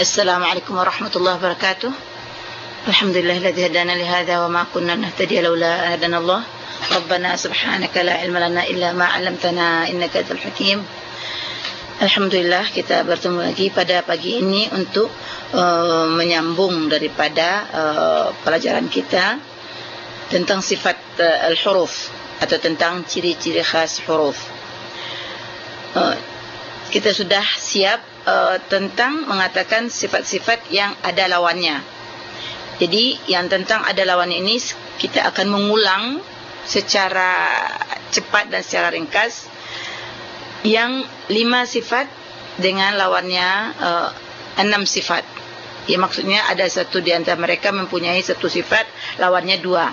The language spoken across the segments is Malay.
السلام عليكم ورحمة الله وبركاته الحمد لله الذي هدانا لهذا وما كنا نهتدي لولا هدانا الله ربنا سبحانك لا علم لنا إلا ما علمتنا إنك أنت الحكيم Alhamdulillah kita bertemu lagi pada pagi ini untuk uh, menyambung daripada uh, pelajaran kita tentang sifat uh, al-huruf atau tentang ciri-ciri khas huruf. Uh, kita sudah siap uh, tentang mengatakan sifat-sifat yang ada lawannya. Jadi yang tentang ada lawannya ini kita akan mengulang secara cepat dan secara ringkas yang lima sifat dengan lawannya uh, enam sifat. Ya maksudnya ada satu di antara mereka mempunyai satu sifat, lawannya dua.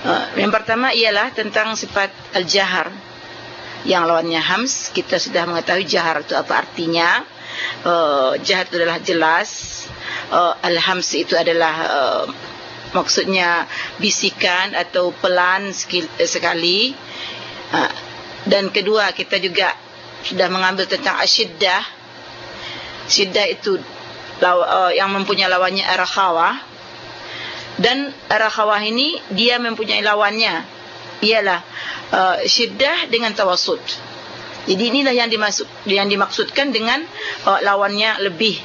Uh, yang pertama ialah tentang sifat al-jahar. Yang lawannya hams, kita sudah mengetahui jahar itu apa artinya. Uh, jahar itu adalah jelas. Uh, al-hams itu adalah uh, maksudnya bisikan atau pelan sekali. Uh, dan kedua kita juga sudah mengambil tentang asyiddah. Syiddah itu uh, yang mempunyai lawannya arakhawah. Dan arakhawah ini dia mempunyai lawannya ialah uh, syiddah dengan tawassut. Jadi inilah yang dimaksud yang dimaksudkan dengan uh, lawannya lebih.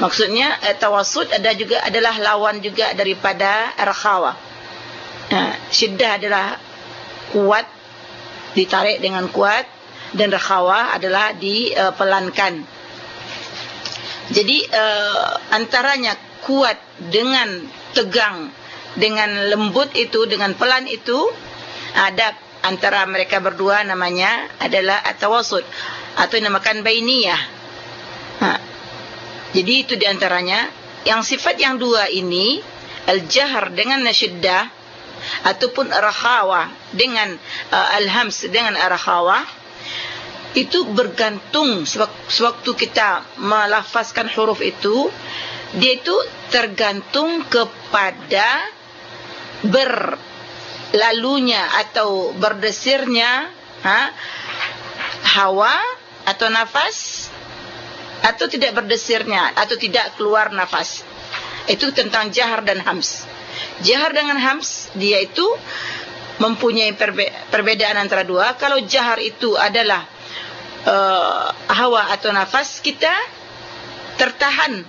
Maksudnya uh, tawassut ada juga adalah lawan juga daripada arakhawah. Uh, syiddah adalah kuat ditarik dengan kuat dan rakhawa adalah dipelankan. Uh, Jadi uh, antaranya kuat dengan tegang dengan lembut itu dengan pelan itu ada antara mereka berdua namanya adalah atawasud atau dinamakan bainiyah. Ha. Jadi itu diantaranya yang sifat yang dua ini al-jahr dengan nasyiddah ataupun rakhawa dengan uh, alhams dengan rakhawa itu bergantung sewaktu kita melafazkan huruf itu dia itu tergantung kepada berlalunya atau berdesirnya ha, hawa atau nafas atau tidak berdesirnya atau tidak keluar nafas itu tentang jahar dan hams Jahar dengan hams dia itu mempunyai perbe perbedaan antara dua. Kalau jahar itu adalah uh, hawa atau nafas kita tertahan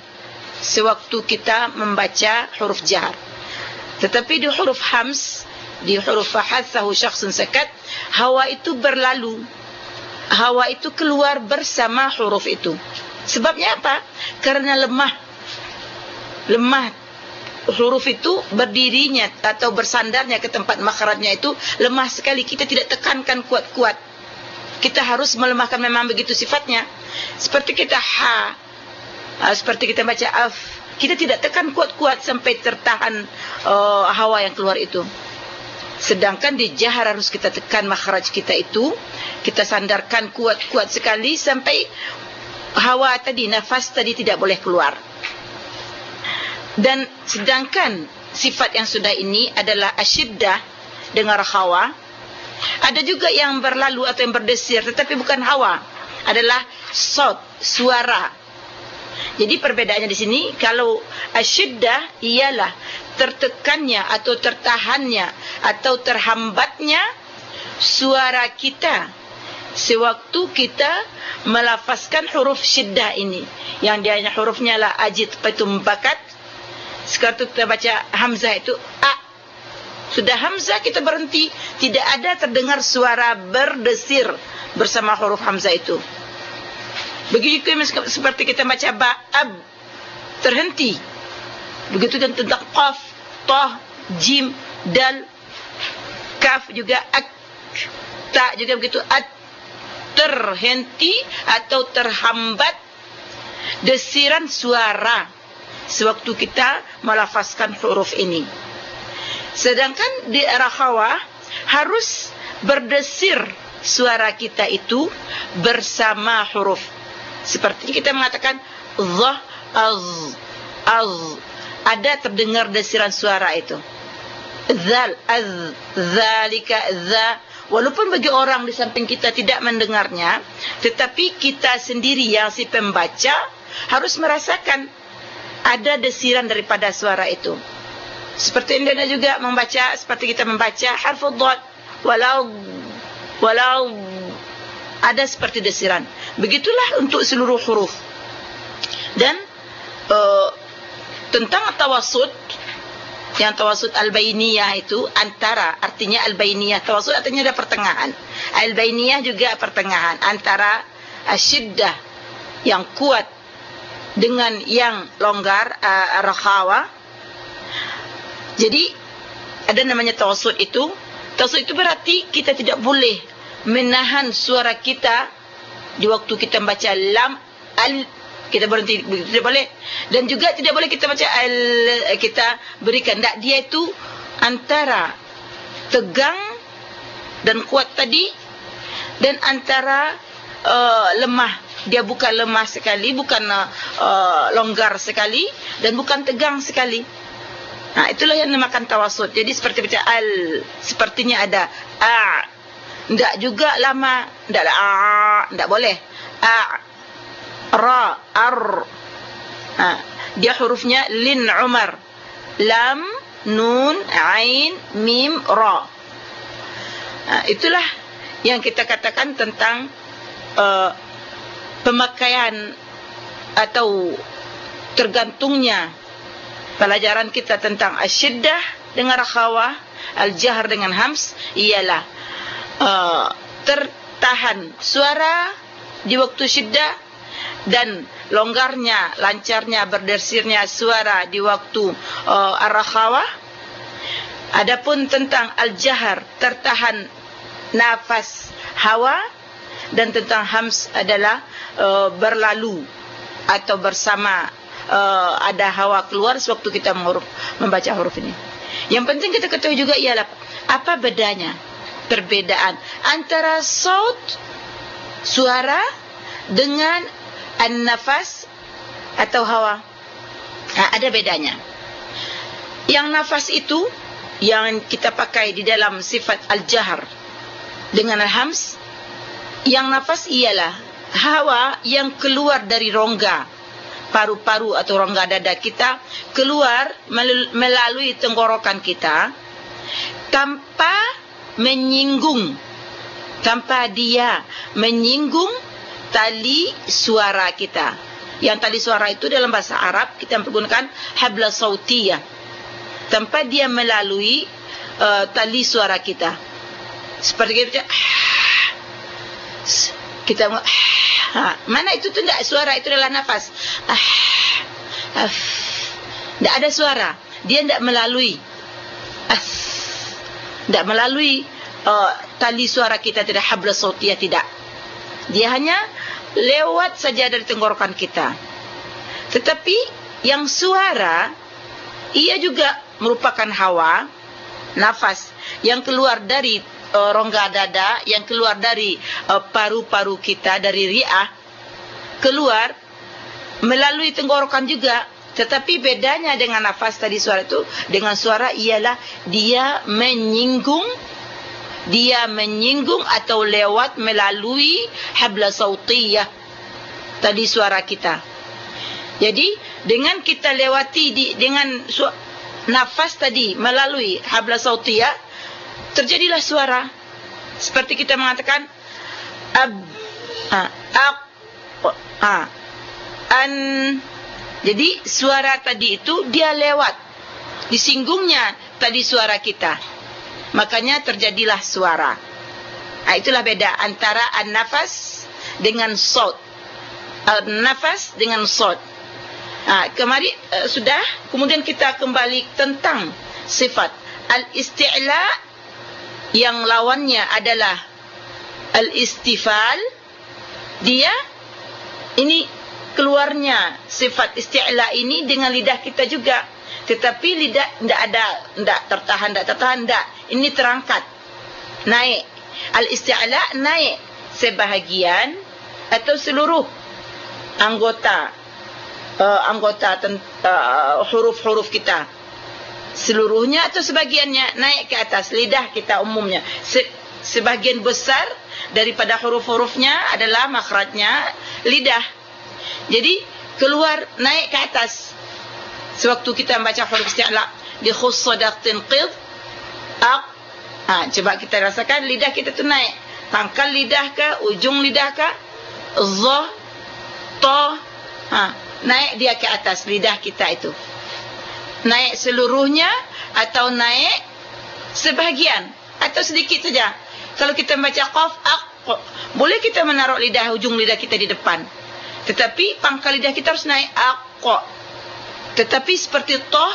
sewaktu kita membaca huruf jahar. Tetapi di huruf hams, di huruf fahathahu syakhsun sakat, hawa itu berlalu. Hawa itu keluar bersama huruf itu. Sebabnya apa? Karena lemah. Lemah huruf itu berdirinya atau bersandarnya ke tempat makhrajnya itu lemah sekali kita tidak tekankan kuat-kuat kita harus melemahkan memang begitu sifatnya seperti kita ha ah, seperti kita baca af kita tidak tekan kuat-kuat sampai tertahan uh, hawa yang keluar itu sedangkan di jahar harus kita tekan makhraj kita itu. Kita sandarkan kuat-kuat sekali sampai hawa tadi nafas tadi tidak boleh keluar. Dan sedangkan sifat yang sudah ini adalah asyiddah dengan hawa. Ada juga yang berlalu atau yang berdesir tetapi bukan hawa. Adalah sot suara jadi perbedaannya di sini kalau asyiddah ialah tertekannya atau tertahannya atau terhambatnya suara kita sewaktu kita melafazkan huruf syiddah ini yang dia hurufnya lah ajid petum bakat sekarang tu kita baca Hamzah itu A. Sudah Hamzah kita berhenti. Tidak ada terdengar suara berdesir bersama huruf Hamzah itu. Begitu seperti kita baca Ba, Ab. Terhenti. Begitu dan tentang Qaf, Tah, Jim, Dal, Kaf juga Ak. Tak juga begitu At. Terhenti atau terhambat desiran suara sewaktu kita melafazkan huruf ini. Sedangkan di rakhawa harus berdesir suara kita itu bersama huruf. Seperti kita mengatakan dha az az ada terdengar desiran suara itu. Zal az zalika za walaupun bagi orang di samping kita tidak mendengarnya tetapi kita sendiri yang si pembaca harus merasakan ada desiran daripada suara itu. Seperti Anda juga membaca seperti kita membaca harful dad walau walau ada seperti desiran. Begitulah untuk seluruh huruf. Dan uh, tentang tawassut yang tawassut al-bainiyah itu antara artinya al-bainiyah. Tawassut artinya ada pertengahan. Al-bainiyah juga pertengahan. Antara asyiddah yang kuat dengan yang longgar uh, rakhawa. Jadi ada namanya tawassut itu. Tawassut itu berarti kita tidak boleh menahan suara kita di waktu kita membaca lam al kita berhenti tidak boleh. Dan juga tidak boleh kita baca al kita berikan. Tak dia itu antara tegang dan kuat tadi dan antara uh, lemah. Dia bukan lemah sekali bukan uh, longgar sekali dan bukan tegang sekali. Nah itulah yang dinamakan tawassut jadi seperti baca al sepertinya ada a enggak juga lama. Enggak a enggak boleh. A ra ar. Ha, dia hurufnya lin umar. Lam nun ain mim ra. Ha, itulah yang kita katakan tentang uh, pemakaian atau tergantungnya pelajaran kita tentang asyiddah dengan rakhawah al-jahr dengan hams ialah uh, tertahan suara di waktu syiddah dan longgarnya, lancarnya, berdersirnya suara di waktu uh, ar-rakhawah. Adapun tentang al-jahar, tertahan nafas hawa dan tentang hams adalah uh, berlalu atau bersama uh, ada hawa keluar sewaktu kita menghuruf, membaca huruf ini. Yang penting kita ketahui juga ialah apa bedanya, perbedaan antara saut suara dengan an-nafas atau hawa. Nah, ada bedanya. Yang nafas itu yang kita pakai di dalam sifat al-jahr dengan al-hams yang nafas ialah hawa yang keluar dari rongga paru-paru atau rongga dada kita keluar melalui tenggorokan kita tanpa menyinggung tanpa dia menyinggung tali suara kita. Yang tali suara itu dalam bahasa Arab kita menggunakan habla sautiyah. Tanpa dia melalui uh, tali suara kita. Seperti kita kita ha, mana itu tu tidak suara itu adalah nafas. Tidak ada suara. Dia tidak melalui. Tidak melalui uh, tali suara kita tidak habla sautiyah tidak. Dia hanya lewat saja dari tenggorokan kita. Tetapi yang suara ia juga merupakan hawa, nafas yang keluar dari uh, rongga dada, yang keluar dari uh, paru-paru uh, kita dari riah keluar melalui tenggorokan juga. Tetapi bedanya dengan nafas tadi suara itu dengan suara ialah dia menyinggung dia menyinggung atau lewat melalui habla sautiyah tadi suara kita. Jadi dengan kita lewati di dengan nafas tadi melalui habla sautiyah terjadilah suara seperti kita mengatakan ab ha, aq ha, an jadi suara tadi itu dia lewat disinggungnya tadi suara kita makanya terjadilah suara. Nah, itulah beda antara an-nafas dengan saut. An-nafas dengan saut. Nah, kemari uh, sudah kemudian kita kembali tentang sifat al-isti'la yang lawannya adalah al-istifal. Dia ini keluarnya sifat isti'la ini dengan lidah kita juga. Tetapi lidah tidak ada, tidak tertahan, tidak tertahan, tidak. Ini terangkat. Naik. Al-isti'ala naik. Sebahagian atau seluruh anggota uh, anggota uh, huruf-huruf uh, kita. Seluruhnya atau sebagiannya naik ke atas lidah kita umumnya. Se sebagian besar daripada huruf-hurufnya adalah makhrajnya lidah. Jadi keluar naik ke atas. Sewaktu kita membaca huruf isti'la di khusadatin qid aq. Ha coba kita rasakan lidah kita tu naik. Pangkal lidah ke ujung lidah ke za ta. Ha naik dia ke atas lidah kita itu. Naik seluruhnya atau naik sebahagian atau sedikit saja. Kalau kita membaca qaf aq boleh kita menaruh lidah ujung lidah kita di depan tetapi pangkal lidah kita harus naik aq tetapi seperti toh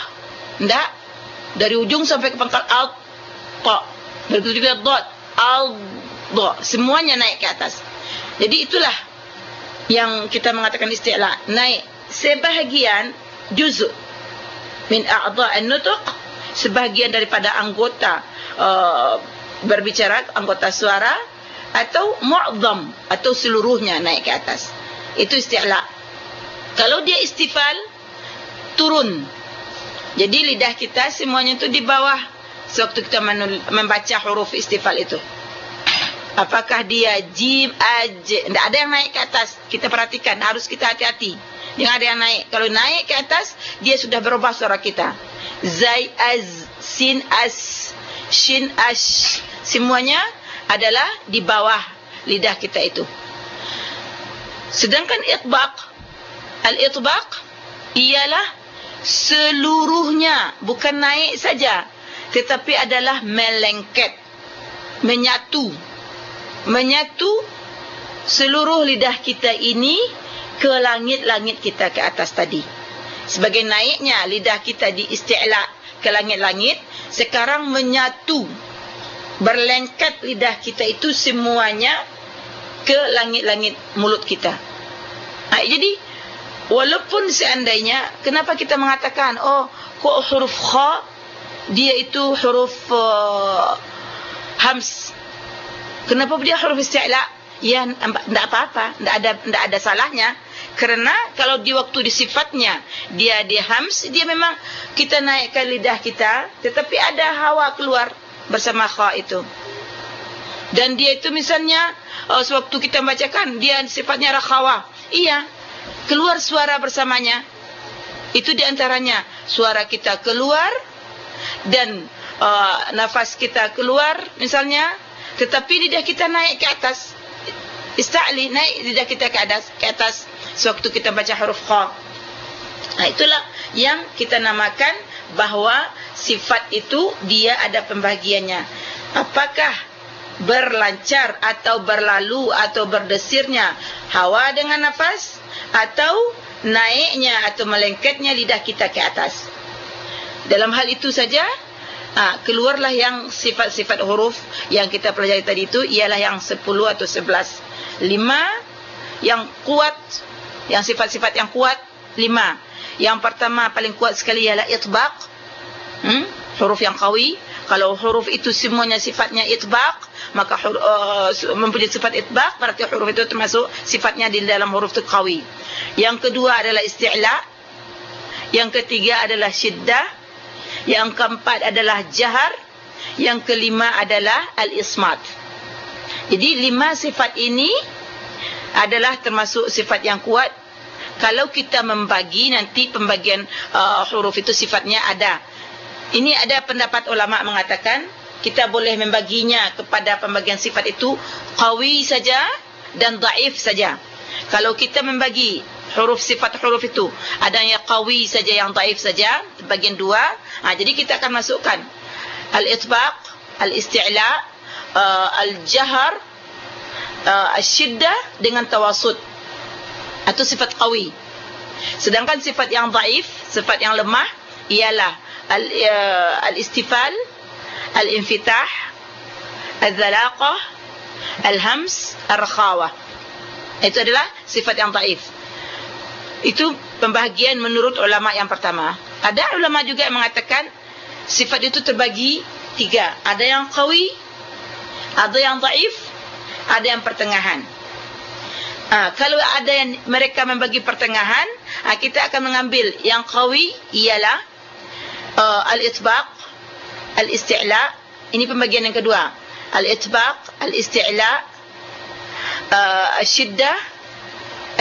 ndak dari ujung sampai ke pangkal al ta begitu juga dot al do semuanya naik ke atas. Jadi itulah yang kita mengatakan istilah naik sebahagian juzuk min a'dha an-nutq sebahagian daripada anggota uh, berbicara anggota suara atau mu'dham atau seluruhnya naik ke atas itu isti'la kalau dia istifal turun. Jadi lidah kita semuanya itu di bawah sewaktu kita membaca huruf istifal itu. Apakah dia jim aj? Tidak ada yang naik ke atas. Kita perhatikan harus kita hati-hati. Yang ada yang naik. Kalau naik ke atas dia sudah berubah suara kita. Zai az sin as shin ash. Semuanya adalah di bawah lidah kita itu sedangkan itbaq al itbaq ialah seluruhnya bukan naik saja tetapi adalah melengket menyatu menyatu seluruh lidah kita ini ke langit-langit kita ke atas tadi. Sebagai naiknya lidah kita di isti'la ke langit-langit, sekarang menyatu berlengket lidah kita itu semuanya ke langit-langit mulut kita. Ha, jadi walaupun seandainya kenapa kita mengatakan oh kok huruf kha dia itu huruf uh, hams. Kenapa dia huruf isti'la? Ya tidak apa-apa, tidak ada tidak ada salahnya. Karena kalau di waktu di sifatnya dia di hams, dia memang kita naikkan lidah kita, tetapi ada hawa keluar bersama kha itu. Dan dia itu misalnya uh, sewaktu kita bacakan dia sifatnya rakhawa. Iya. Keluar suara bersamanya. Itu di antaranya suara kita keluar dan uh, nafas kita keluar misalnya tetapi lidah kita naik ke atas. Ista'li naik lidah kita ke atas ke atas sewaktu kita baca huruf kha. Nah, itulah yang kita namakan bahawa sifat itu dia ada pembagiannya. Apakah berlancar atau berlalu atau berdesirnya hawa dengan nafas atau naiknya atau melengketnya lidah kita ke atas. Dalam hal itu saja ha, keluarlah yang sifat-sifat huruf yang kita pelajari tadi itu ialah yang 10 atau 11. 5 yang kuat yang sifat-sifat yang kuat lima. Yang pertama paling kuat sekali ialah itbaq. Hmm? Huruf yang qawi. Kalau huruf itu semuanya sifatnya itbaq, maka huruf, uh, mempunyai sifat itbaq, berarti huruf itu termasuk sifatnya di dalam huruf itu qawi. Yang kedua adalah isti'la. Yang ketiga adalah syiddah. Yang keempat adalah jahar. Yang kelima adalah al-ismat. Jadi lima sifat ini adalah termasuk sifat yang kuat kalau kita membagi nanti pembagian uh, huruf itu sifatnya ada ini ada pendapat ulama mengatakan kita boleh membaginya kepada pembagian sifat itu qawi saja dan dhaif saja. Kalau kita membagi huruf sifat huruf itu ada yang qawi saja yang dhaif saja bagian dua ha, jadi kita akan masukkan al-itbaq al-isti'la uh, al-jahar uh, asyiddah dengan tawasud. Atau sifat qawi. Sedangkan sifat yang dhaif sifat yang lemah ialah al al-istifal al-infitah al-zalaqah al-hams ar-rakhawah itu adalah sifat yang dhaif itu pembahagian menurut ulama yang pertama. Ada ulama juga yang mengatakan sifat itu terbagi tiga. Ada yang qawi ada yang dhaif ada yang pertengahan. Ha, kalau ada yang mereka membagi pertengahan, ha, kita akan mengambil yang qawi ialah uh, al-itbaq, al-isti'la. Ini pembagian yang kedua. Al-itbaq, al-isti'la, uh, al-syiddah,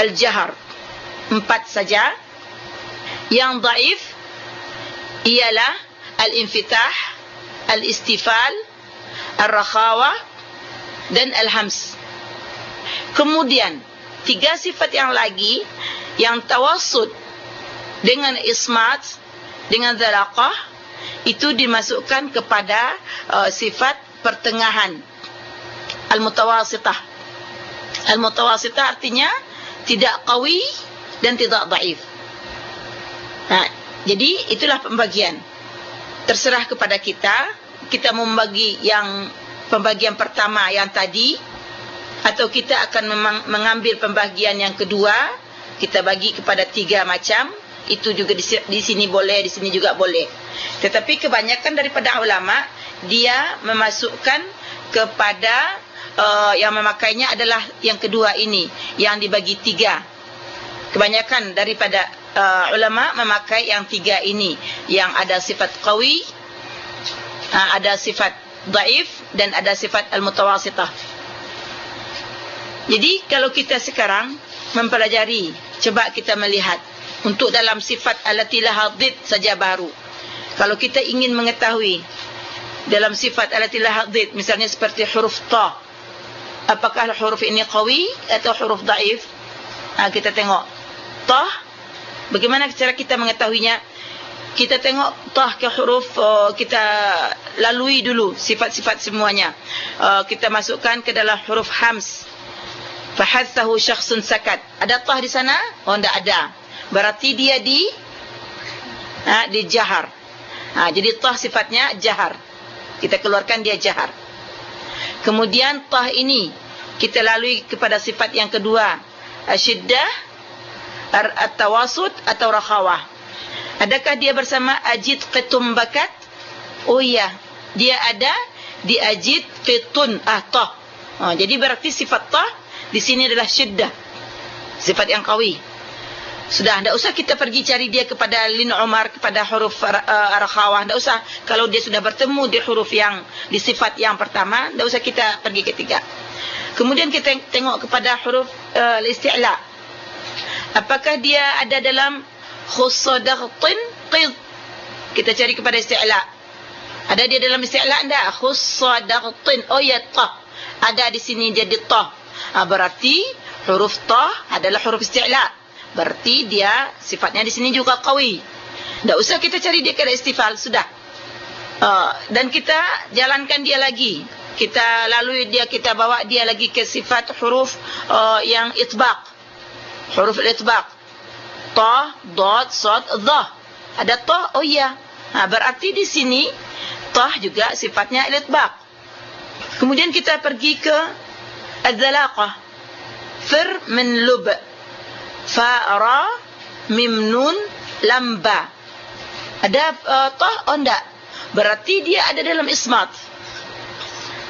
al-jahar. empat saja yang daif ialah al-infitah al-istifal al-rakhawah dan al-hams kemudian tiga sifat yang lagi yang tawassud dengan ismat dengan zalaqah itu dimasukkan kepada uh, sifat pertengahan. Al-mutawasitah. Al-mutawasitah artinya tidak qawi dan tidak dhaif nah jadi itulah pembagian. Terserah kepada kita. Kita membagi yang pembagian pertama yang tadi atau kita akan mengambil pembagian yang kedua kita bagi kepada tiga macam itu juga di, di sini boleh di sini juga boleh. Tetapi kebanyakan daripada ulama dia memasukkan kepada uh, yang memakainya adalah yang kedua ini yang dibagi tiga. Kebanyakan daripada uh, ulama memakai yang tiga ini. Yang ada sifat qawi uh, ada sifat dhaif dan ada sifat al-mutawasitah. Jadi kalau kita sekarang mempelajari coba kita melihat untuk dalam sifat alatilah hadid saja baru. Kalau kita ingin mengetahui dalam sifat alatilah hadid misalnya seperti huruf ta apakah huruf ini qawi atau huruf dhaif ha, kita tengok ta. Bagaimana cara kita mengetahuinya? Kita tengok ta ke huruf uh, kita lalui dulu sifat-sifat semuanya. Uh, kita masukkan ke dalam huruf hams. Fahathahu syakhsun sakat. Ada tah di sana? Oh tidak ada berarti dia di ha di jahar. Ha jadi tah sifatnya jahar. Kita keluarkan dia jahar. Kemudian tah ini kita lalui kepada sifat yang kedua. Asyiddah at-tawasud atau rakhawah. Adakah dia bersama ajid qitum bakat? Oh iya. Dia ada di ajid qitun ah ha, jadi berarti sifat tah di sini adalah syiddah. Sifat yang qawi. Sudah, tidak usah kita pergi cari dia kepada lin umar, kepada huruf uh, arakhawah. Tidak usah. Kalau dia sudah bertemu di huruf yang, di sifat yang pertama, tidak usah kita pergi ketiga. Kemudian kita tengok kepada huruf uh, isti'la. Apakah dia ada dalam khussadaqtin qid? Kita cari kepada isti'la. Ada dia dalam isti'la tidak? Khussadaqtin. Oh ya, ta. Ada di sini jadi ta ha, berarti huruf ta adalah huruf isti'la berarti dia sifatnya di sini juga qawi. Tidak usah kita cari dia kira istifal sudah. Uh, dan kita jalankan dia lagi. Kita lalui dia, kita bawa dia lagi ke sifat huruf uh, yang itbaq. Huruf itbaq. Ta, dot, sot, dhah. Ada ta? Oh iya. Nah, berarti di sini ta juga sifatnya itbaq. Kemudian kita pergi ke az-zalaqah. Fir min lub' fa ra mim nun lam ba. Ada uh, ta oh enggak berarti dia ada dalam ismat.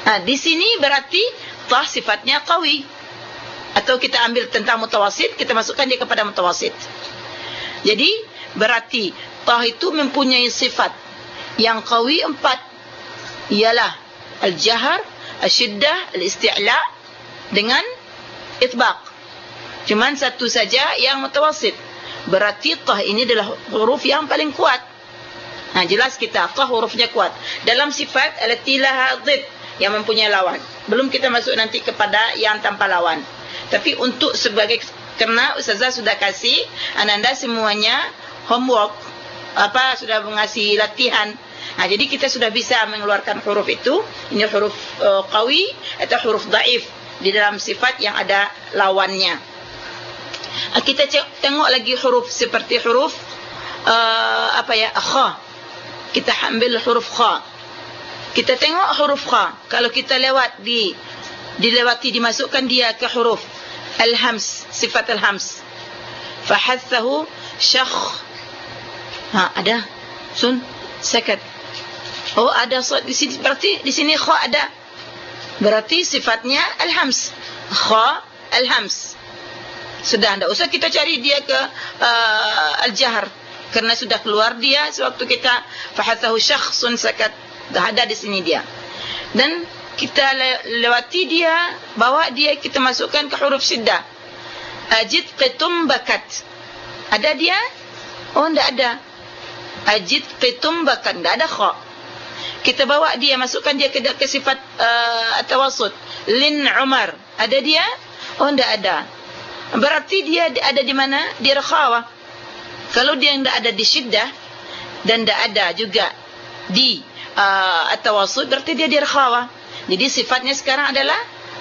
Nah di sini berarti ta sifatnya qawi. Atau kita ambil tentang mutawasit kita masukkan dia kepada mutawasit. Jadi berarti ta itu mempunyai sifat. Yang qawi empat. Ialah al jahar asyiddah al isti'la dengan itbaq. Cuman satu saja yang mutawasid. Berarti tah ini adalah huruf yang paling kuat. Nah, jelas kita tah hurufnya kuat. Dalam sifat alatilah dhid yang mempunyai lawan. Belum kita masuk nanti kepada yang tanpa lawan. Tapi untuk sebagai kerana ustazah sudah kasih ananda semuanya homework apa sudah mengasih latihan. Nah, jadi kita sudah bisa mengeluarkan huruf itu. Ini huruf uh, qawi atau huruf dhaif di dalam sifat yang ada lawannya. Ah, kita tengok lagi huruf seperti huruf uh, apa ya kha. Kita ambil huruf kha. Kita tengok huruf kha. Kalau kita lewat di dilewati dimasukkan dia ke huruf al-hams, sifat al-hams. Fahathahu syakh. Ha ada sun sakat. Oh ada di sini berarti di sini kha ada berarti sifatnya al-hams kha al-hams sudah tidak usah kita cari dia ke uh, al-jahr karena sudah keluar dia sewaktu kita fahathahu syakhsun sakat ada di sini dia dan kita lewati dia bawa dia kita masukkan ke huruf siddah ajid qitum bakat Ada dia? Oh, tidak ada. Ajid qitumbakan. Tidak ada kha. Kita bawa dia, masukkan dia ke, ke sifat uh, tawasud. Lin Umar. Ada dia? Oh, tidak ada. Berarti dia ada di mana? Di rakhawah. Kalau dia tidak ada di syiddah, dan tidak ada juga di uh, tawasud, berarti dia di rakhawah. Jadi sifatnya sekarang adalah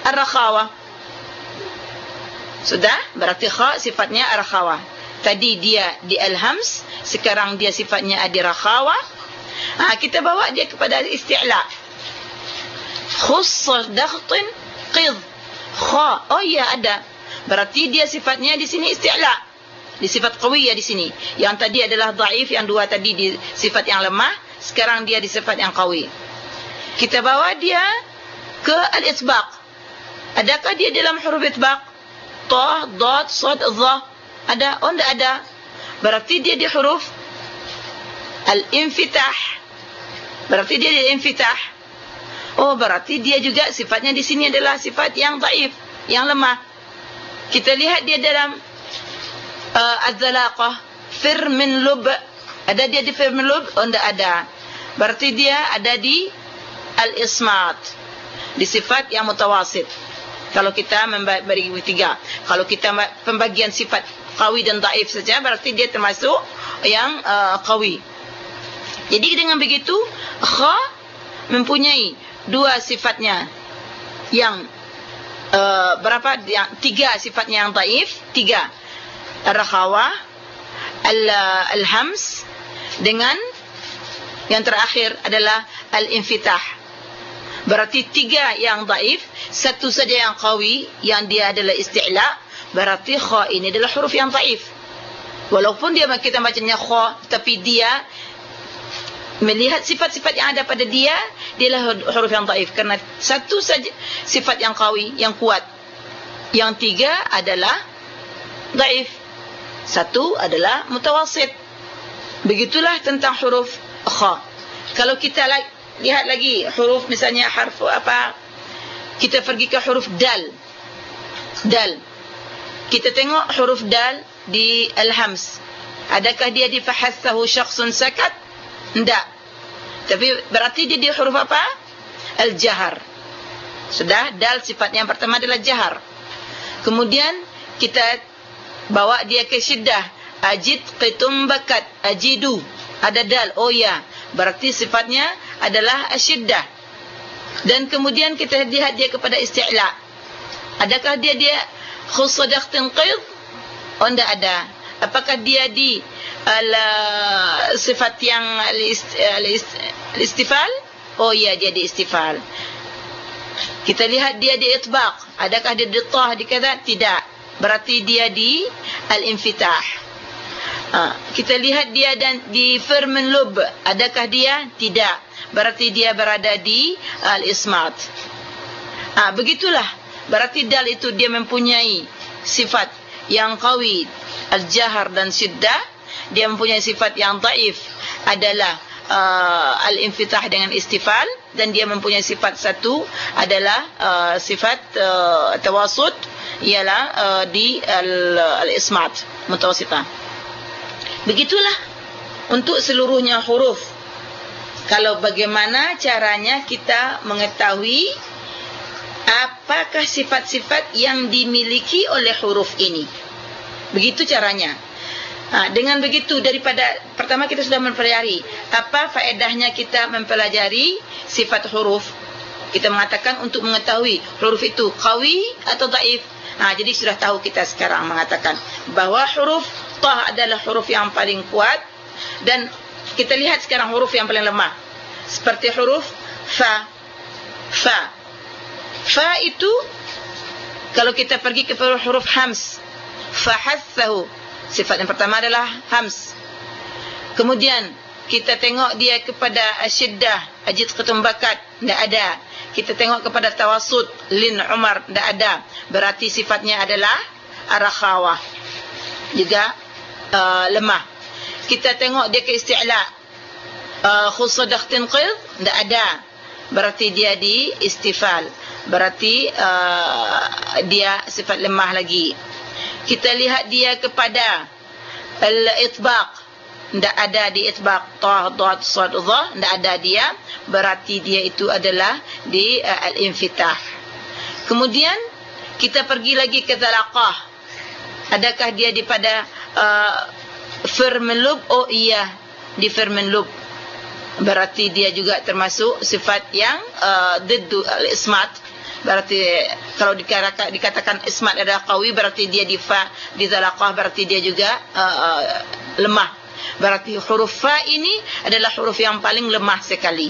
ar-rakhawah. Sudah? Berarti kha sifatnya ar-rakhawah. Tadi dia di al-hams, sekarang dia sifatnya ad-rakhawah. Ha, kita bawa dia kepada isti'la. Khuss daghtin qid. Kha. Oh ya ada. Berarti dia sifatnya di sini isti'la. Di sifat qawiyah di sini. Yang tadi adalah dhaif, yang dua tadi di sifat yang lemah, sekarang dia di sifat yang qawi. Kita bawa dia ke al-isbaq. Adakah dia dalam huruf itbaq? ta, dad, sad, dha. Ada? Oh, tidak ada. Berarti dia di huruf al-infitah. Berarti dia di infitah. Oh, berarti dia juga sifatnya di sini adalah sifat yang dhaif, yang lemah. Kita lihat dia dalam uh, az-zalaqah, fir min lub. Ada dia di fir min lub? Oh, tidak ada. Berarti dia ada di al-ismat. Di sifat yang mutawasit kalau kita membagi tiga kalau kita pembagian sifat qawi dan dhaif saja berarti dia termasuk yang uh, qawi jadi dengan begitu kha mempunyai dua sifatnya yang uh, berapa? Tiga sifatnya yang dhaif tiga. Ar-rakhawa al-hams dengan yang terakhir adalah al-infitah. Berarti tiga yang dhaif satu saja yang qawi yang dia adalah isti'la berarti kha ini adalah huruf yang dhaif walaupun dia kita bacanya kha tapi dia melihat sifat-sifat yang ada pada dia dia adalah huruf yang dhaif. Karena satu saja sifat yang qawi yang kuat. Yang tiga adalah dhaif. Satu adalah mutawasit. Begitulah tentang huruf kha. Kalau kita lihat lagi huruf misalnya harfu apa kita pergi ke huruf dal. Dal. Kita tengok huruf dal di al-hams. Adakah dia difahassahu syakhsun sakat tidak. Tapi berarti dia di huruf apa? Al-jahar. Sudah dal sifatnya yang pertama adalah jahar. Kemudian kita bawa dia ke syiddah. Ajid qitum bakat. Ajidu. Ada dal. Oh ya. Berarti sifatnya adalah asyiddah dan kemudian kita lihat dia kepada isti'la. Adakah dia dia khusadak tinqid oh tidak ada apakah dia di ala sifat yang al-istifal oh ya dia di istifal. Kita lihat dia di itbaq. Adakah dia di tah di kata tidak. Berarti dia di al-infitah ha. kita lihat dia dan di firman lub. Adakah dia? Tidak. Berarti dia berada di al-ismat. Ah begitulah. Berarti dal itu dia mempunyai sifat yang qawi, al-jahar dan syiddah. Dia mempunyai sifat yang dhaif adalah uh, al-infitah dengan istifal dan dia mempunyai sifat satu adalah uh, sifat uh, tawasud ialah uh, di al-ismat mutawassitah. Begitulah untuk seluruhnya huruf kalau bagaimana caranya kita mengetahui apakah sifat-sifat yang dimiliki oleh huruf ini. Begitu caranya. Ha, dengan begitu daripada pertama kita sudah mempelajari apa faedahnya kita mempelajari sifat huruf. Kita mengatakan untuk mengetahui huruf itu qawi atau dhaif. Ha, jadi sudah tahu kita sekarang mengatakan bahawa huruf ta adalah huruf yang paling kuat dan kita lihat sekarang huruf yang paling lemah. Seperti huruf fa. Fa. Fa itu kalau kita pergi ke huruf hams. Fa hassahu. Sifat yang pertama adalah hams. Kemudian kita tengok dia kepada asyiddah, ajid ketumbakat, tidak ada. Kita tengok kepada tawasud, lin umar, tidak ada. Berarti sifatnya adalah arakhawah. Juga uh, lemah kita tengok dia ke isti'la uh, khusadah tinqid tidak ada berarti dia di istifal berarti uh, dia sifat lemah lagi kita lihat dia kepada al-itbaq. Tidak ada di itbaq. Ta dad sad dha tidak ada dia. Berarti dia itu adalah di uh, al-infitah. Kemudian kita pergi lagi ke talaqah adakah dia di pada uh, firman oh iya di firman berarti dia juga termasuk sifat yang uh, diddu al-ismat berarti kalau dikatakan dikatakan ismat adalah qawi berarti dia di fa di zalaqah berarti dia juga uh, uh, lemah. Berarti huruf fa ini adalah huruf yang paling lemah sekali.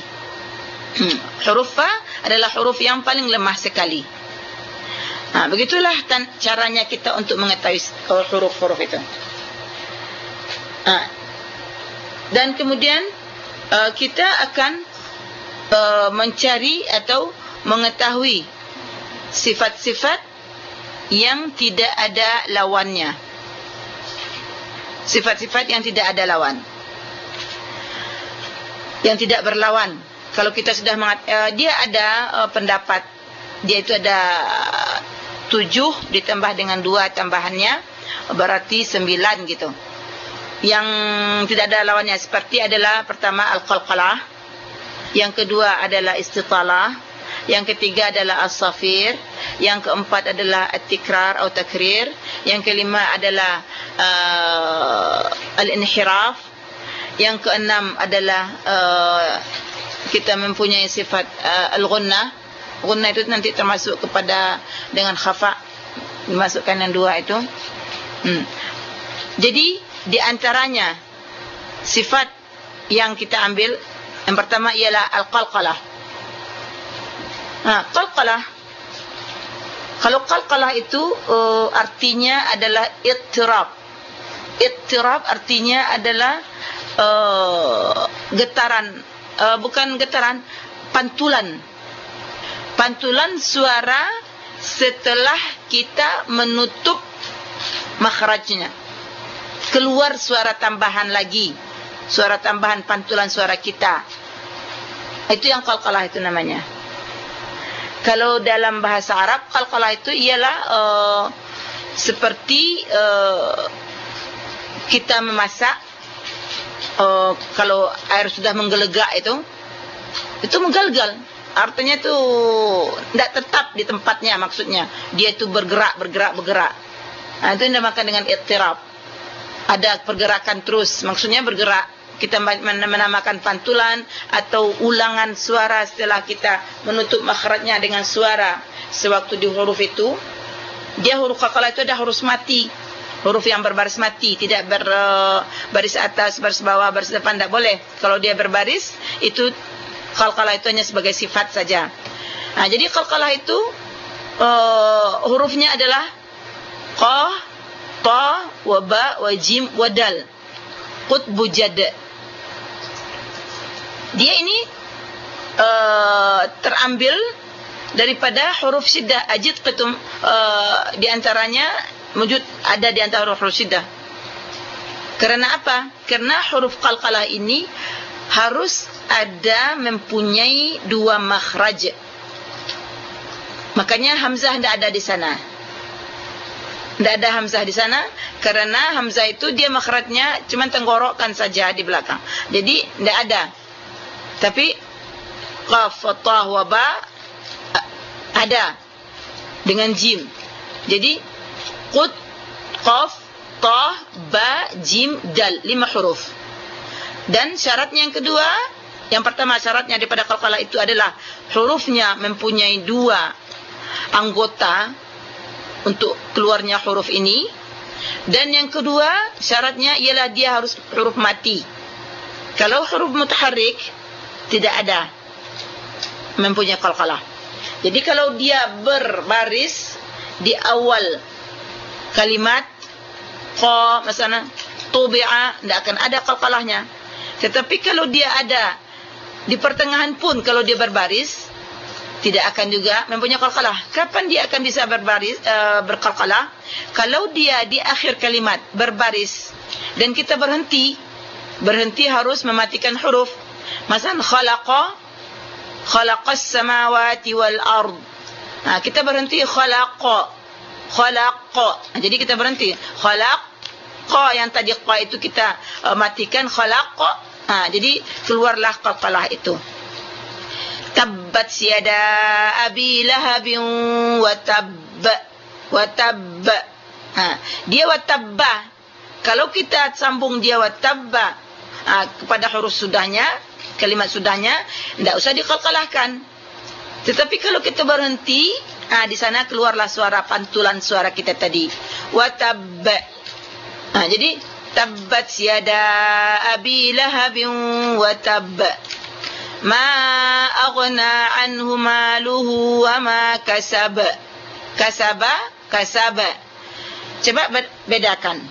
Hmm. huruf fa adalah huruf yang paling lemah sekali. Ha begitulah caranya kita untuk mengetahui huruf-huruf itu. Ha. Dan kemudian uh, kita akan uh, mencari atau mengetahui sifat-sifat yang tidak ada lawannya. Sifat-sifat yang tidak ada lawan. Yang tidak berlawan. Kalau kita sudah uh, dia ada uh, pendapat dia itu ada tujuh ditambah dengan dua tambahannya berarti sembilan gitu yang tidak ada lawannya seperti adalah pertama al-qalqalah yang kedua adalah istitalah yang ketiga adalah as-safir. Yang keempat adalah at-tikrar atau takrir. Yang kelima adalah uh, al-inhiraf. Yang keenam adalah uh, kita mempunyai sifat uh, al-ghunnah. Ghunnah itu nanti termasuk kepada dengan khafa. Dimasukkan yang dua itu. Hmm. jadi di antaranya sifat yang kita ambil yang pertama ialah al-qalqalah. Ha, qalqalah. Kalau qalqalah itu uh, artinya adalah ittirab. Ittirab artinya adalah uh, getaran uh, bukan getaran pantulan. Pantulan suara setelah kita menutup makhrajnya keluar suara tambahan lagi suara tambahan pantulan suara kita itu yang qalqalah itu namanya kalau dalam bahasa Arab qalqalah itu ialah uh, seperti uh, kita memasak uh, kalau air sudah menggelegak itu itu menggalgal. Artinya itu tidak tetap di tempatnya maksudnya. Dia itu bergerak bergerak bergerak. Nah, itu dinamakan dengan ittirab ada pergerakan terus maksudnya bergerak kita menamakan pantulan atau ulangan suara setelah kita menutup makhrajnya dengan suara. Sewaktu di huruf itu dia huruf qalqalah itu ada huruf mati. Huruf yang berbaris mati tidak berbaris uh, atas baris bawah baris depan tidak boleh. Kalau dia berbaris itu qalqalah itu hanya sebagai sifat saja. Nah jadi qalqalah itu uh, hurufnya adalah qah ta wa ba wa jim wa dal. Qutbu jad dia ini uh, terambil daripada huruf syiddah. Ajid ketum uh, di antaranya wujud ada di antara huruf syiddah. Kerana apa? Kerana huruf qalqalah ini harus ada mempunyai dua makhraj. Makanya hamzah tidak ada di sana. Tidak ada hamzah di sana karena hamzah itu dia makhrajnya cuma tenggorokkan saja di belakang. Jadi tidak ada. Tapi qaf ta wa ba ada dengan jim. Jadi qut qaf ta ba jim dal lima huruf. Dan syaratnya yang kedua, yang pertama syaratnya daripada qalqalah itu adalah hurufnya mempunyai dua anggota untuk keluarnya huruf ini dan yang kedua syaratnya ialah dia harus huruf mati kalau huruf mutaharrik tidak ada mempunyai qalqalah jadi kalau dia berbaris di awal kalimat qa misalnya tubi'a tidak akan ada qalqalahnya tetapi kalau dia ada di pertengahan pun kalau dia berbaris tidak akan juga mempunyai qalqalah. Kapan dia akan bisa berbaris uh, berqalqalah? Kalau dia di akhir kalimat berbaris dan kita berhenti, berhenti harus mematikan huruf. Masalan khalaqa khalaqas samawati wal ard. Nah, kita berhenti khalaqa. Khalaqa. Nah, jadi kita berhenti. Khalaq qa yang tadi qa itu kita uh, matikan khalaq ha jadi keluarlah qalqalah itu. Tabbat siada abi lahabin wa tabb wa tabb ha dia wa tabba. Kalau kita sambung dia wa tabba ha, kepada huruf sudahnya kalimat sudahnya tidak usah diqalqalahkan tetapi kalau kita berhenti ah di sana keluarlah suara pantulan suara kita tadi. Wa tabb ah jadi tabbat yada abi lahabin wa tabb ma aghna anhu maluhu wa ma kasab kasaba kasaba. Coba bedakan.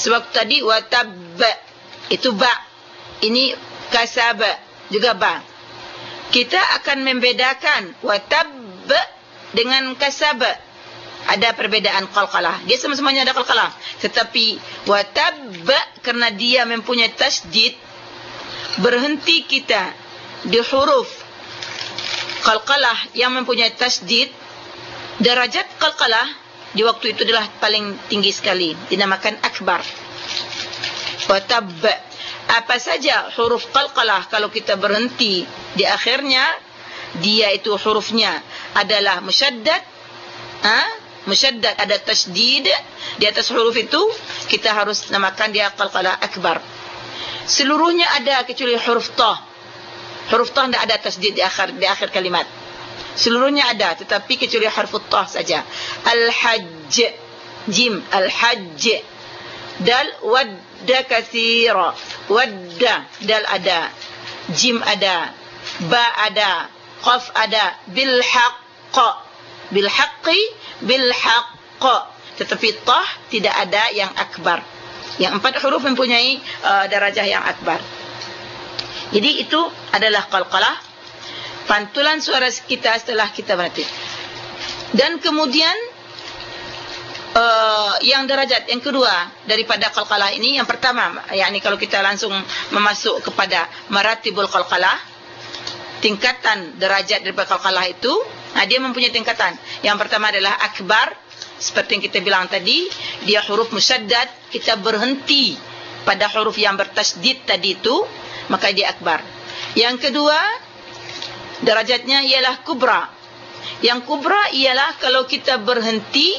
Sebab tadi wa tabb itu ba. Ini kasaba juga ba kita akan membedakan wa tabb dengan kasab. Ada perbedaan qalqalah. Dia sama-samanya ada qalqalah. Tetapi wa tabb karena dia mempunyai tasydid berhenti kita di huruf qalqalah yang mempunyai tasdid derajat qalqalah di waktu itu adalah paling tinggi sekali dinamakan akbar. Wa tab apa saja huruf qalqalah kalau kita berhenti di akhirnya dia itu hurufnya adalah musyaddad ha? Musyaddad ada tasdid di atas huruf itu kita harus namakan dia qalqalah akbar. Seluruhnya ada kecuali huruf ta. Huruf ta tidak ada tasdid di akhir di akhir kalimat. Seluruhnya ada tetapi kecuali huruf ta saja. Al hajj jim al hajj dal wadda katsira wadda dal ada. Jim ada. Ba ada. Qaf ada. Bil haqq. Bil haqqi bil haqq. Tetapi ta tidak ada yang akbar. Yang empat huruf mempunyai uh, darajah yang akbar. Jadi itu adalah qalqalah. Pantulan suara kita setelah kita berhenti. Dan kemudian uh, yang derajat yang kedua daripada qalqalah ini yang pertama yakni kalau kita langsung memasuk kepada maratibul qalqalah tingkatan derajat daripada qalqalah itu nah dia mempunyai tingkatan. Yang pertama adalah akbar seperti yang kita bilang tadi dia huruf musyaddad kita berhenti pada huruf yang bertasydid tadi itu maka dia akbar. Yang kedua, derajatnya ialah kubra. Yang kubra ialah kalau kita berhenti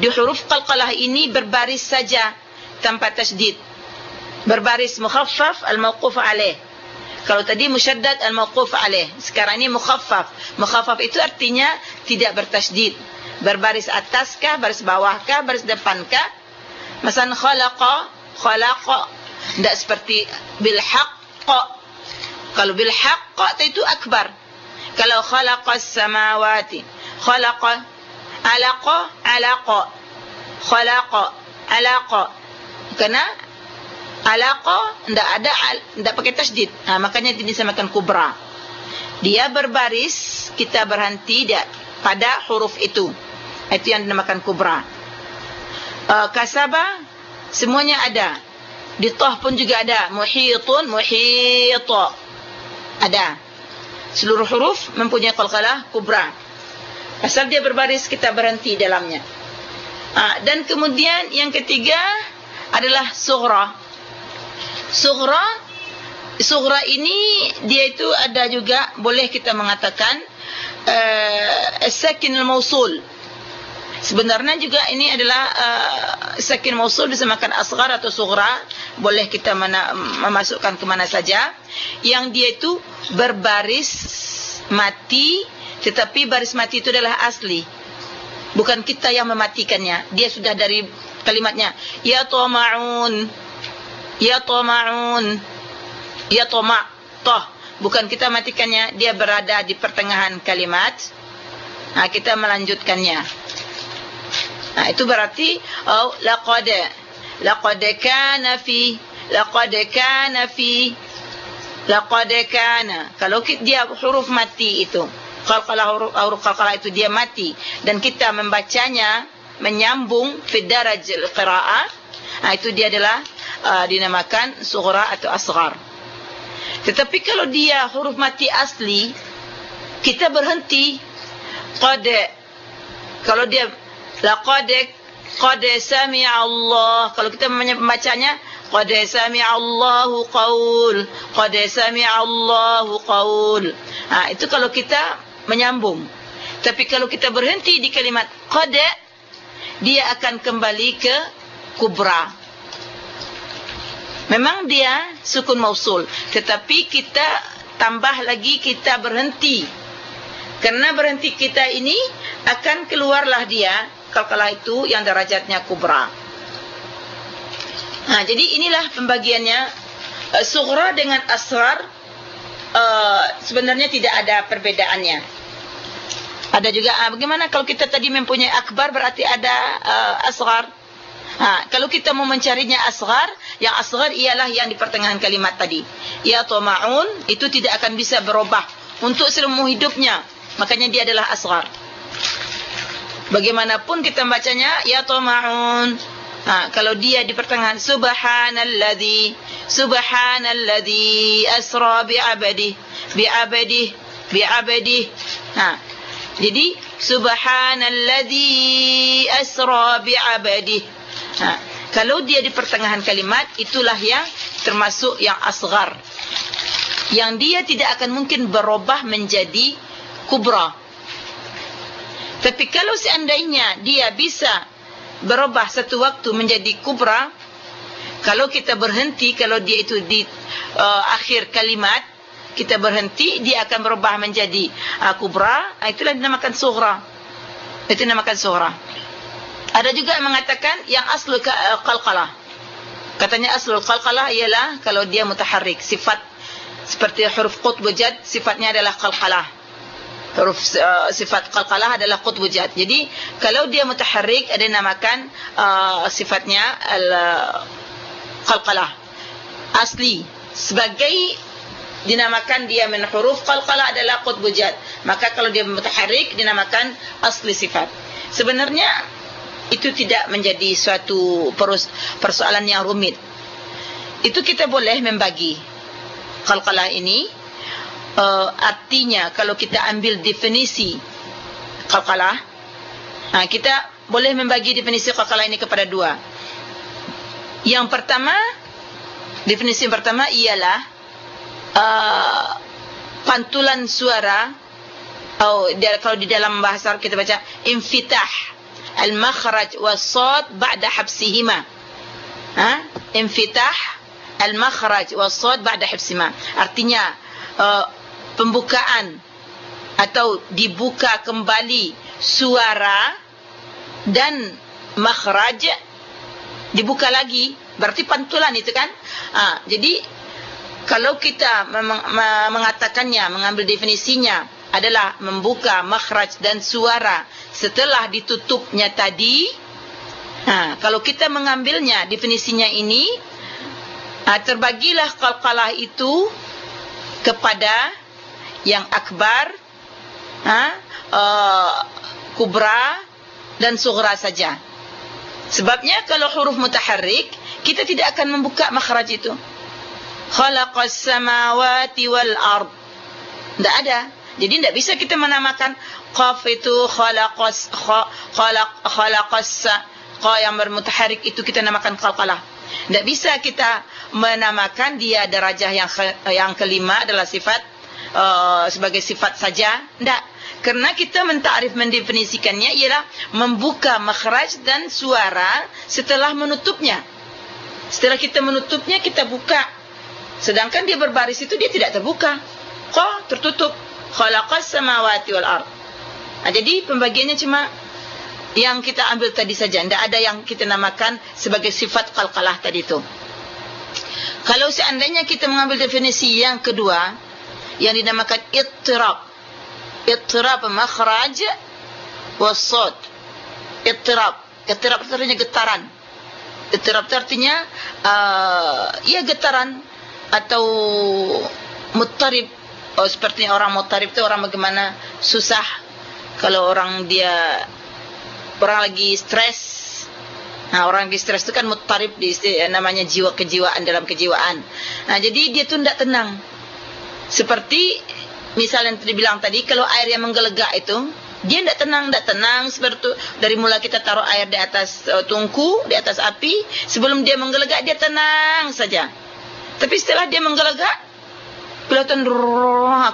di huruf qalqalah ini berbaris saja tanpa tasydid. Berbaris mukhaffaf al-mawquf alaih. Kalau tadi musyaddad al-mawquf alaih, sekarang ini mukhaffaf. Mukhaffaf itu artinya tidak bertasydid. Berbaris ataskah, baris bawahkah, baris depankah? Masalan khalaqa, khalaqa tidak seperti bil haqq kalau bil haqq itu akbar kalau khalaqas samawati khalaqa alaqa alaqa. Khalaqa alaqa. Kena? Alaqa ndak ada ndak pakai tasdid. Ha, makanya ini disamakan kubra. Dia berbaris kita berhenti dia pada huruf itu. Itu yang dinamakan kubra. Uh, kasaba semuanya ada. Di tah pun juga ada. Muhitun muhita. Ada. Seluruh huruf mempunyai qalqalah kubra asal dia berbaris kita berhenti dalamnya. Ha, dan kemudian yang ketiga adalah sughra. Sughra sughra ini dia itu ada juga boleh kita mengatakan uh, sakin al-mausul Sebenarnya juga ini adalah uh, sakin mausul disamakan asghar atau sughra, boleh kita mana, memasukkan ke mana saja. Yang dia itu berbaris mati, tetapi baris mati itu adalah asli. Bukan kita yang mematikannya. Dia sudah dari kalimatnya ya tamaun. Ya tamaun. Ya tama. Toh, bukan kita matikannya, dia berada di pertengahan kalimat. Nah, kita melanjutkannya. Nah, itu berarti oh laqad laqad kana fi laqad kana fi laqad kana kalau dia huruf mati itu qalqalah huruf qalqalah itu dia mati. Dan kita membacanya menyambung fi darajil qiraah nah, itu dia adalah uh, dinamakan sughra atau asghar. Tetapi kalau dia huruf mati asli kita berhenti. Qad kalau dia laqad qad sami'a Allah. Kalau kita membacanya qad sami'a Allahu qaul qad sami'a Allahu qaul. Ha itu kalau kita menyambung. Tapi kalau kita berhenti di kalimat qad dia akan kembali ke kubra. Memang dia sukun mausul tetapi kita tambah lagi kita berhenti. Karena berhenti kita ini akan keluarlah dia kalkala itu yang derajatnya kubra. Nah, jadi inilah pembagiannya uh, sughra dengan asghar uh, sebenarnya tidak ada perbedaannya. Ada juga uh, bagaimana kalau kita tadi mempunyai akbar berarti ada uh, asghar. Ha, kalau kita mau mencarinya asghar, yang asghar ialah yang di pertengahan kalimat tadi. Ya tumaun itu tidak akan bisa berubah untuk seluruh hidupnya. Makanya dia adalah asghar. Bagaimanapun kita bacanya ya tumaun. Ha, kalau dia di pertengahan subhanalladzi subhanalladzi asra bi abadi bi abadi bi abadi. Ha. Jadi subhanalladzi asra bi abadi. Ha. Kalau dia di pertengahan kalimat itulah yang termasuk yang asghar. Yang dia tidak akan mungkin berubah menjadi kubra. Tapi kalau seandainya dia bisa berubah satu waktu menjadi kubra, kalau kita berhenti, kalau dia itu di uh, akhir kalimat, kita berhenti, dia akan berubah menjadi uh, kubra, uh, itulah dinamakan sughra. Itu dinamakan sughra. Ada juga yang mengatakan yang aslu uh, qalqalah. Katanya aslu qalqalah ialah kalau dia mutaharrik, sifat seperti huruf qut wajad, sifatnya adalah qalqalah huruf uh, sifat qalqalah adalah qutb jad. Jadi kalau dia mutaharrik ada namakan uh, sifatnya al qalqalah. Asli sebagai dinamakan dia min huruf qalqalah adalah qutb jad. Maka kalau dia mutaharrik dinamakan asli sifat. Sebenarnya itu tidak menjadi suatu persoalan yang rumit. Itu kita boleh membagi qalqalah ini uh, artinya kalau kita ambil definisi qalqalah ha, kita boleh membagi definisi qalqalah ini kepada dua. Yang pertama definisi yang pertama ialah uh, pantulan suara atau kalau di dalam bahasa kita baca infitah al-makhraj was-sad ba'da habsihima. Ha? Infitah al-makhraj was-sad ba'da habsihima. Artinya uh, pembukaan atau dibuka kembali suara dan makhraj dibuka lagi. Berarti pantulan itu kan? Ha, jadi kalau kita mengatakannya mengambil definisinya adalah membuka makhraj dan suara setelah ditutupnya tadi ha, kalau kita mengambilnya definisinya ini ha, terbagilah qalqalah itu kepada yang akbar, ha, uh, kubra dan sughra saja. Sebabnya kalau huruf mutaharrik kita tidak akan membuka makhraj itu. Khalaqas samawati wal ard. Tidak ada. Jadi tidak bisa kita menamakan qaf itu khalaqas khalaq khalaqas qa yang bermutaharrik itu kita namakan qalqalah. Tidak bisa kita menamakan dia darajah yang yang kelima adalah sifat Uh, sebagai sifat saja? Tidak. Karena kita mentakrif mendefinisikannya ialah membuka makhraj dan suara setelah menutupnya. Setelah kita menutupnya kita buka. Sedangkan dia berbaris itu dia tidak terbuka. Qa tertutup. Khalaqas samawati wal ard. Nah, jadi pembagiannya cuma yang kita ambil tadi saja. Tidak ada yang kita namakan sebagai sifat qalqalah tadi itu kalau seandainya kita mengambil definisi yang kedua yang dinamakan ittirab ittirab makhraj wasad ittirab ittirab artinya getaran. Ittirab artinya uh, ya getaran atau muttarib oh seperti orang muttarib itu orang bagaimana susah. Kalau orang dia orang lagi stres. Nah, orang di stres itu kan muttarib di namanya jiwa kejiwaan dalam kejiwaan. Nah, jadi dia tuh tidak tenang. Seperti misal yang tadi bilang tadi kalau air yang menggelegak itu dia tidak tenang tidak tenang. Seperti itu dari mula kita taruh air di atas uh, tungku di atas api sebelum dia menggelegak dia tenang saja. Tapi setelah dia menggelegak kelihatan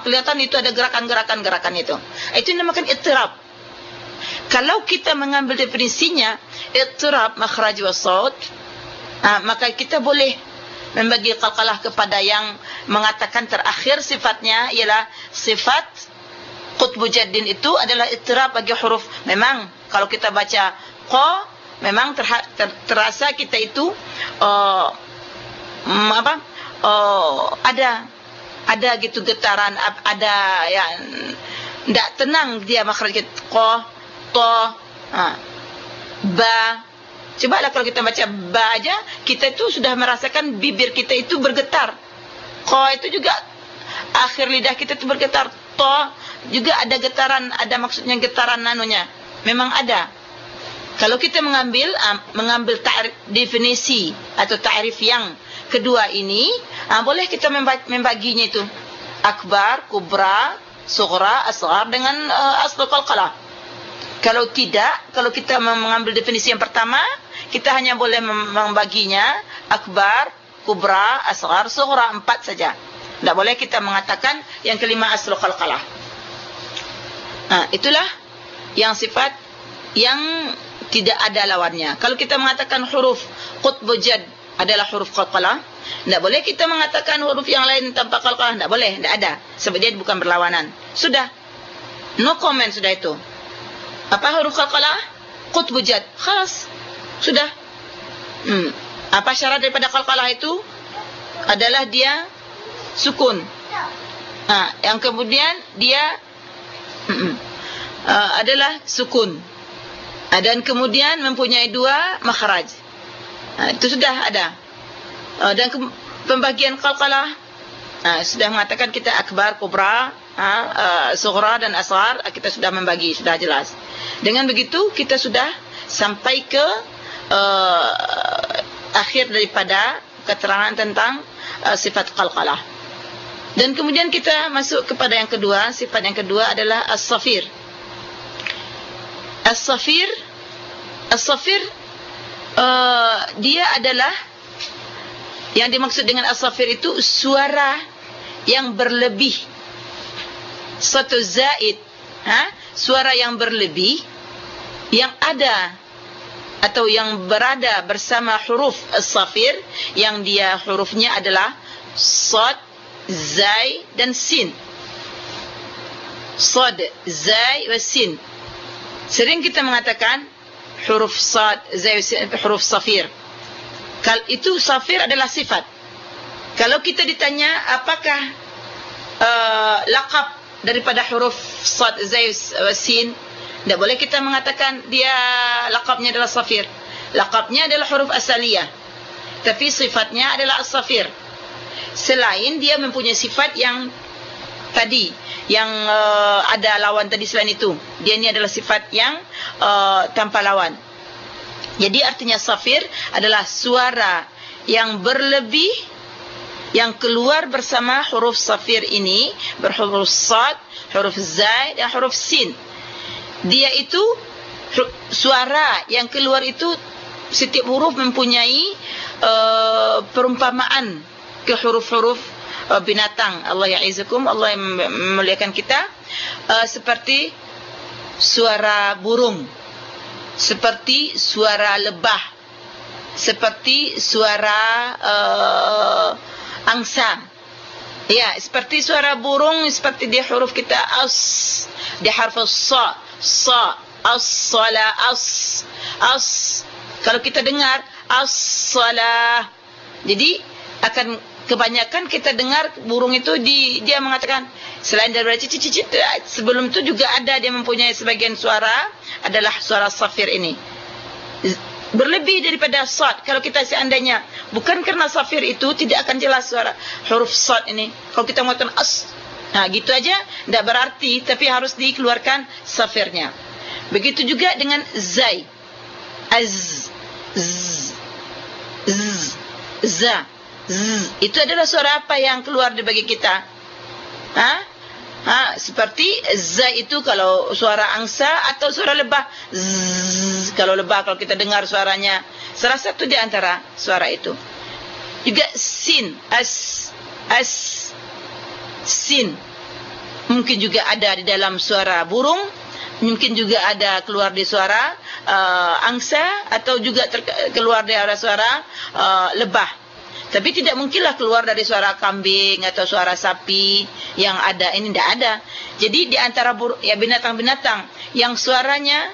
kelihatan itu ada gerakan-gerakan gerakan itu itu dinamakan ittirab kalau kita mengambil definisinya ittirab makhraj wa saut uh, maka kita boleh membagi qalqalah kepada yang mengatakan terakhir sifatnya ialah sifat qutbu jaddin itu adalah ittirab bagi huruf. Memang kalau kita baca qa memang ter, ter, terasa kita itu uh, apa uh, ada ada gitu getaran ada yang tidak tenang dia makhraj qa ta ha, ba Cobalah kalau kita baca ba aja, kita itu sudah merasakan bibir kita itu bergetar. Qa itu juga akhir lidah kita itu bergetar. Ta juga ada getaran, ada maksudnya getaran nanunya. Memang ada. Kalau kita mengambil mengambil ta'rif definisi atau ta'rif yang kedua ini, boleh kita membaginya itu akbar, kubra, sughra, asghar dengan uh, asl qalqalah. Kalau tidak, kalau kita mengambil definisi yang pertama, kita hanya boleh membaginya akbar, kubra, asghar, sughra empat saja. Tidak boleh kita mengatakan yang kelima aslu khalqalah. Nah, itulah yang sifat yang tidak ada lawannya. Kalau kita mengatakan huruf qutbu jad adalah huruf khalqalah, tidak boleh kita mengatakan huruf yang lain tanpa khalqalah. Tidak boleh, tidak ada. Sebab dia bukan berlawanan. Sudah. No comment sudah itu. Apa huruf khalqalah? Qutbu jad. Khas. Sudah. Hmm. Apa syarat daripada qalqalah itu? Adalah dia sukun. Ha, yang kemudian dia uh, adalah sukun. Uh, dan kemudian mempunyai dua makhraj. Uh, itu sudah ada. Uh, dan pembagian qalqalah uh, sudah mengatakan kita akbar, kubra, uh, uh, sughra dan asghar, uh, kita sudah membagi, sudah jelas. Dengan begitu kita sudah sampai ke uh, akhir daripada keterangan tentang uh, sifat qalqalah. Dan kemudian kita masuk kepada yang kedua, sifat yang kedua adalah as-safir. As-safir as-safir uh, dia adalah yang dimaksud dengan as-safir itu suara yang berlebih. Satu zaid, ha? Suara yang berlebih yang ada atau yang berada bersama huruf as-safir yang dia hurufnya adalah sad, zai dan sin. Sad, zai dan sin. Sering kita mengatakan huruf sad, zai, sin, huruf safir. Kal itu safir adalah sifat. Kalau kita ditanya apakah uh, laqab daripada huruf sad, zai, sin, tidak boleh kita mengatakan dia lakabnya adalah safir. Lakabnya adalah huruf asaliyah. Tapi sifatnya adalah as-safir. Selain dia mempunyai sifat yang tadi. Yang uh, ada lawan tadi selain itu. Dia ini adalah sifat yang uh, tanpa lawan. Jadi artinya safir adalah suara yang berlebih yang keluar bersama huruf safir ini berhuruf sad, huruf zai dan huruf sin dia itu suara yang keluar itu setiap huruf mempunyai uh, perumpamaan ke huruf-huruf uh, binatang. Allah ya'izukum Allah yang memuliakan kita. Uh, seperti suara burung seperti suara lebah seperti suara uh, angsa. Ya seperti suara burung seperti di huruf kita as di harf sa sa as-sala as as. Kalau kita dengar as-salah jadi akan kebanyakan kita dengar burung itu di dia mengatakan selain daripada cicit cicit sebelum itu juga ada dia mempunyai sebagian suara adalah suara safir ini. Berlebih daripada sad kalau kita seandainya bukan karena safir itu tidak akan jelas suara huruf sad ini. Kalau kita mengatakan as Nah, gitu aja tidak berarti tapi harus dikeluarkan safirnya. Begitu juga dengan zai. Az z z za z. Itu adalah suara apa yang keluar di bagi kita? Ha? Ha, seperti za itu kalau suara angsa atau suara lebah. Zzz, kalau lebah kalau kita dengar suaranya. Salah satu di antara suara itu. Juga sin, as, as, sin. Mungkin juga ada di dalam suara burung. Mungkin juga ada keluar di suara uh, angsa atau juga keluar dari suara uh, lebah. Tapi tidak mungkinlah keluar dari suara kambing atau suara sapi yang ada ini tidak ada. Jadi di antara ya binatang-binatang yang suaranya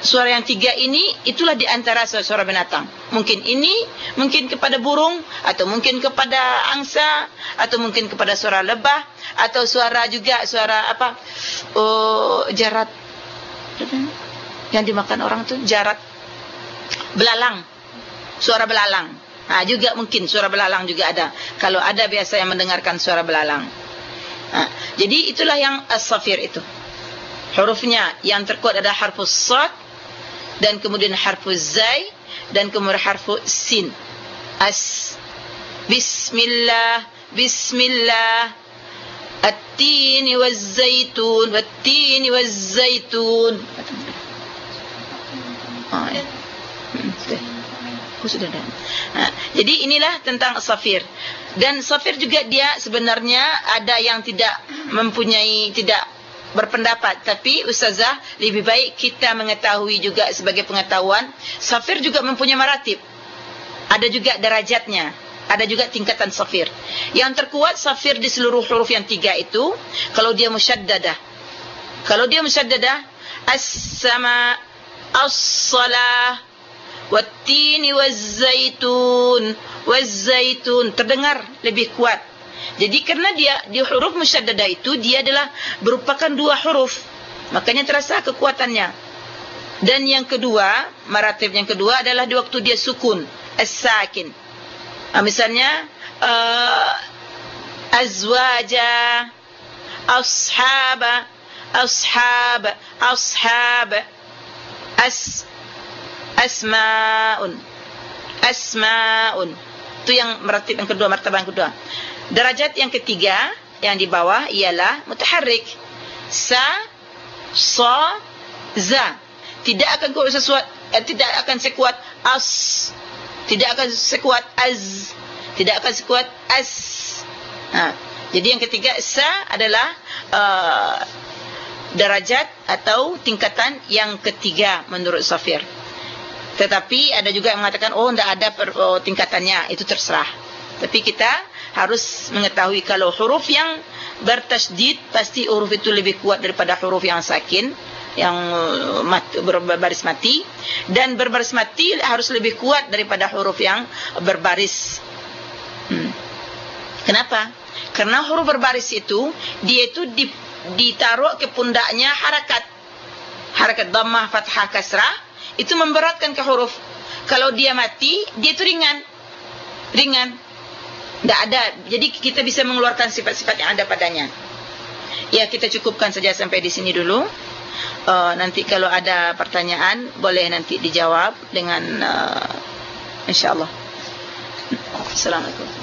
suara yang tiga ini itulah di antara suara binatang. Mungkin ini mungkin kepada burung atau mungkin kepada angsa atau mungkin kepada suara lebah atau suara juga suara apa? Oh jarat. Yang dimakan orang tu jarat belalang. Suara belalang. Ha, juga mungkin suara belalang juga ada. Kalau ada biasa yang mendengarkan suara belalang. Ha, jadi itulah yang as-safir itu. Hurufnya yang terkuat adalah harfus sad dan kemudian harfuz zai dan kemudian harfuz sin. As Bismillah Bismillah At-tin waz-zaitun At-tin waz-zaitun Ah ya. Hmm, sudah dah. Ha, jadi inilah tentang safir. Dan safir juga dia sebenarnya ada yang tidak mempunyai tidak berpendapat. Tapi ustazah lebih baik kita mengetahui juga sebagai pengetahuan safir juga mempunyai maratib. Ada juga derajatnya. Ada juga tingkatan safir. Yang terkuat safir di seluruh huruf yang tiga itu kalau dia musyaddadah. Kalau dia musyaddadah as-sama as-salah Wattini wazzaitun Wazzaitun. Terdengar lebih kuat Jadi kerana dia di huruf musyaddadah itu Dia adalah merupakan dua huruf. Makanya terasa kekuatannya. Dan yang kedua Maratib yang kedua adalah di waktu dia sukun As-sakin. Nah, Misalnya uh, Azwaja Ashaba Ashab Ashab As asmaun asmaun. Itu yang meratib yang kedua martabat yang kedua derajat yang ketiga yang di bawah ialah mutaharrik. Sa sa za. Tidak akan kuat sesuatu eh, tidak akan sekuat as. Tidak akan sekuat az. Tidak akan sekuat as. Ha. jadi yang ketiga sa adalah uh, derajat atau tingkatan yang ketiga menurut Safir. Tetapi ada juga yang mengatakan oh tidak ada per, oh, tingkatannya. Itu terserah. Tapi kita harus mengetahui kalau huruf yang bertasydid pasti huruf itu lebih kuat daripada huruf yang sakin yang uh, mat, berbaris mati dan berbaris mati harus lebih kuat daripada huruf yang berbaris. Hmm. Kenapa? Karena huruf berbaris itu dia itu ditaruh ke pundaknya harakat. Harakat dhammah, fathah, kasrah itu memberatkan ke huruf. Kalau dia mati, dia itu ringan. Ringan. Tidak ada. Jadi kita bisa mengeluarkan sifat-sifat yang ada padanya. Ya, kita cukupkan saja sampai di sini dulu. Uh, nanti kalau ada pertanyaan, boleh nanti dijawab dengan uh, insyaAllah. Assalamualaikum.